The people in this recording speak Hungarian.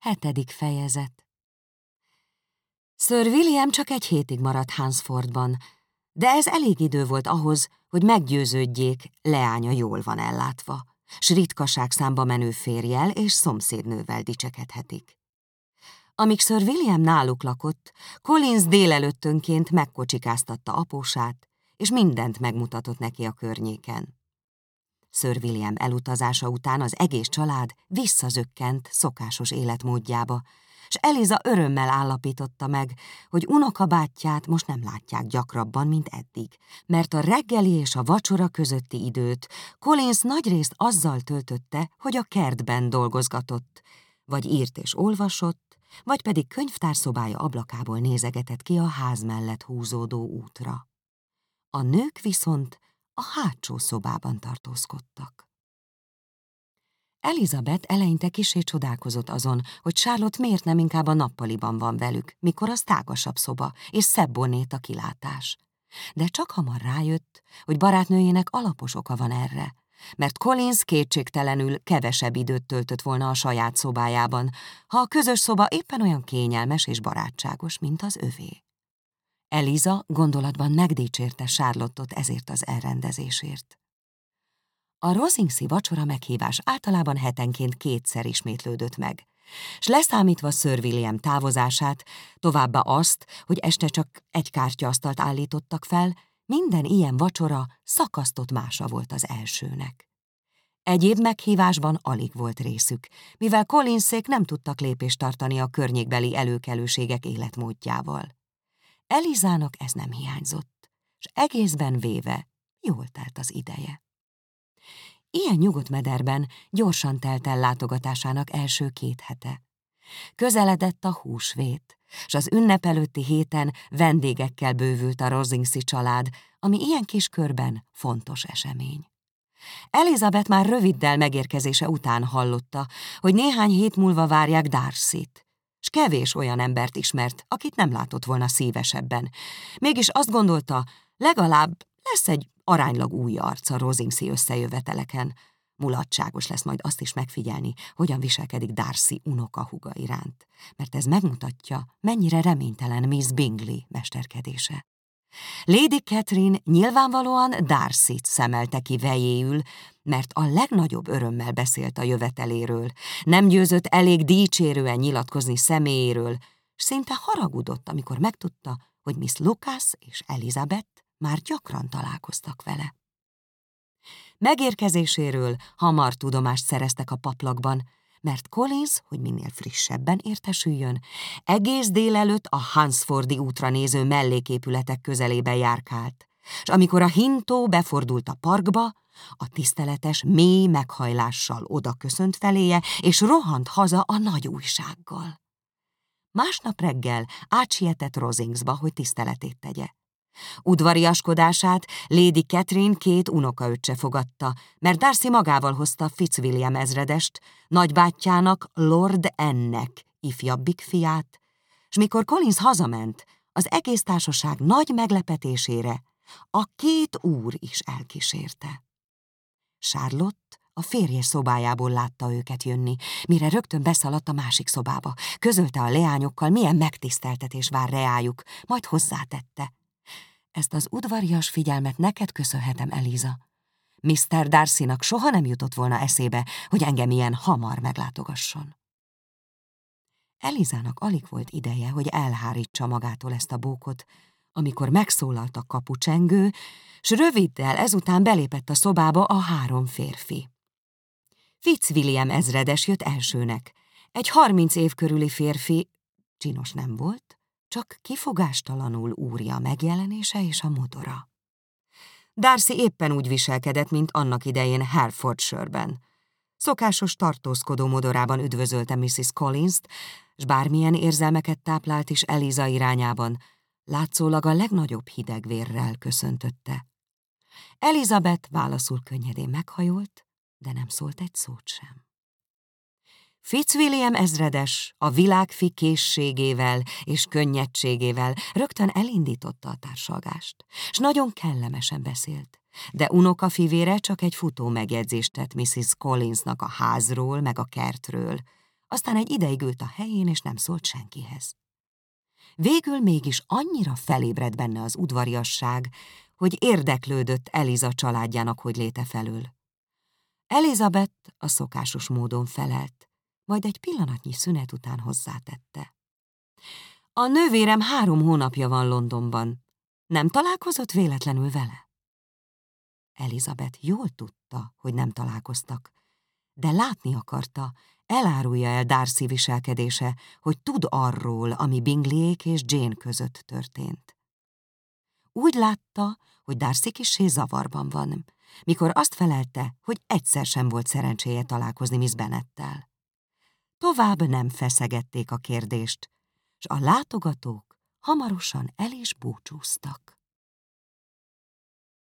Hetedik fejezet Sir William csak egy hétig maradt Hansfordban, de ez elég idő volt ahhoz, hogy meggyőződjék, leánya jól van ellátva, s ritkaság számba menő férjel és szomszédnővel dicsekedhetik. Amíg Sir William náluk lakott, Collins délelőttönként megkocsikáztatta apósát, és mindent megmutatott neki a környéken. Sir William elutazása után az egész család visszazökkent szokásos életmódjába, és Eliza örömmel állapította meg, hogy unokabátyját most nem látják gyakrabban, mint eddig, mert a reggeli és a vacsora közötti időt Collins nagyrészt azzal töltötte, hogy a kertben dolgozgatott, vagy írt és olvasott, vagy pedig könyvtárszobája ablakából nézegetett ki a ház mellett húzódó útra. A nők viszont a hátsó szobában tartózkodtak. Elizabeth eleinte kisé csodálkozott azon, hogy Charlotte miért nem inkább a nappaliban van velük, mikor az tágasabb szoba, és szebb a kilátás. De csak hamar rájött, hogy barátnőjének alapos oka van erre, mert Collins kétségtelenül kevesebb időt töltött volna a saját szobájában, ha a közös szoba éppen olyan kényelmes és barátságos, mint az övé. Eliza gondolatban megdicsérte Charlottot ezért az elrendezésért. A Rosingsi vacsora meghívás általában hetenként kétszer ismétlődött meg, s leszámítva Sir William távozását, továbbá azt, hogy este csak egy kártyaasztalt állítottak fel, minden ilyen vacsora szakasztott mása volt az elsőnek. Egyéb meghívásban alig volt részük, mivel Collinszék nem tudtak lépést tartani a környékbeli előkelőségek életmódjával. Elizának ez nem hiányzott, és egészben véve jól telt az ideje. Ilyen nyugodt mederben gyorsan telt el látogatásának első két hete. Közeledett a húsvét, és az ünnep előtti héten vendégekkel bővült a Rosingsi család, ami ilyen kis körben fontos esemény. Elizabeth már röviddel megérkezése után hallotta, hogy néhány hét múlva várják Darcy-t, s kevés olyan embert ismert, akit nem látott volna szívesebben. Mégis azt gondolta, legalább lesz egy aránylag új arc a Rosingsi összejöveteleken. Mulatságos lesz majd azt is megfigyelni, hogyan viselkedik Darcy unoka huga iránt, mert ez megmutatja, mennyire reménytelen Miss Bingley mesterkedése. Lady Catherine nyilvánvalóan Darcy-t szemelte ki vejéül, mert a legnagyobb örömmel beszélt a jöveteléről, nem győzött elég dícsérően nyilatkozni személyéről, s szinte haragudott, amikor megtudta, hogy Miss Lucas és Elizabeth már gyakran találkoztak vele. Megérkezéséről hamar tudomást szereztek a paplakban, mert Collins, hogy minél frissebben értesüljön, egész délelőtt a Hansfordi útra néző melléképületek közelébe járkált, és amikor a hintó befordult a parkba, a tiszteletes mély meghajlással oda köszönt feléje, és rohant haza a nagy újsággal. Másnap reggel átsietett Rosingsba, hogy tiszteletét tegye. Udvariaskodását Lady Catherine két unokaöccse fogadta, mert Darcy magával hozta Fitzwilliam ezredest, nagybátyjának Lord Ennek ifjabbik fiát, és mikor Collins hazament, az egész társaság nagy meglepetésére a két úr is elkísérte. Charlotte a férjes szobájából látta őket jönni, mire rögtön beszaladt a másik szobába. Közölte a leányokkal, milyen megtiszteltetés vár reájuk, majd hozzátette. Ezt az udvarias figyelmet neked köszönhetem, Eliza. Mr. Darcy-nak soha nem jutott volna eszébe, hogy engem ilyen hamar meglátogasson. Elizának alig volt ideje, hogy elhárítsa magától ezt a bókot, amikor megszólalt a kapucsengő, s röviddel ezután belépett a szobába a három férfi. Fitzwilliam ezredes jött elsőnek. Egy harminc év körüli férfi, csinos nem volt, csak kifogástalanul úrja a megjelenése és a modora. Darcy éppen úgy viselkedett, mint annak idején Herefordshire-ben. Szokásos tartózkodó modorában üdvözölte Mrs. Collins-t, s bármilyen érzelmeket táplált is Eliza irányában, látszólag a legnagyobb hidegvérrel köszöntötte. Elizabeth válaszul könnyedén meghajolt, de nem szólt egy szót sem. Fitzwilliam ezredes a világfi készségével és könnyedségével rögtön elindította a társalgást, s nagyon kellemesen beszélt. De unoka fivére csak egy futó megjegyzést tett Mrs. Collinsnak a házról meg a kertről, aztán egy ideig ült a helyén, és nem szólt senkihez. Végül mégis annyira felébred benne az udvariasság, hogy érdeklődött Eliza családjának hogy léte felől. Elizabeth a szokásos módon felelt, majd egy pillanatnyi szünet után hozzátette. A nővérem három hónapja van Londonban. Nem találkozott véletlenül vele? Elizabeth jól tudta, hogy nem találkoztak, de látni akarta, elárulja el Darcy viselkedése, hogy tud arról, ami Bingleyék és Jane között történt. Úgy látta, hogy Darcy kissé zavarban van, mikor azt felelte, hogy egyszer sem volt szerencséje találkozni Miss Bennettel. Tovább nem feszegették a kérdést, s a látogatók hamarosan el is búcsúztak.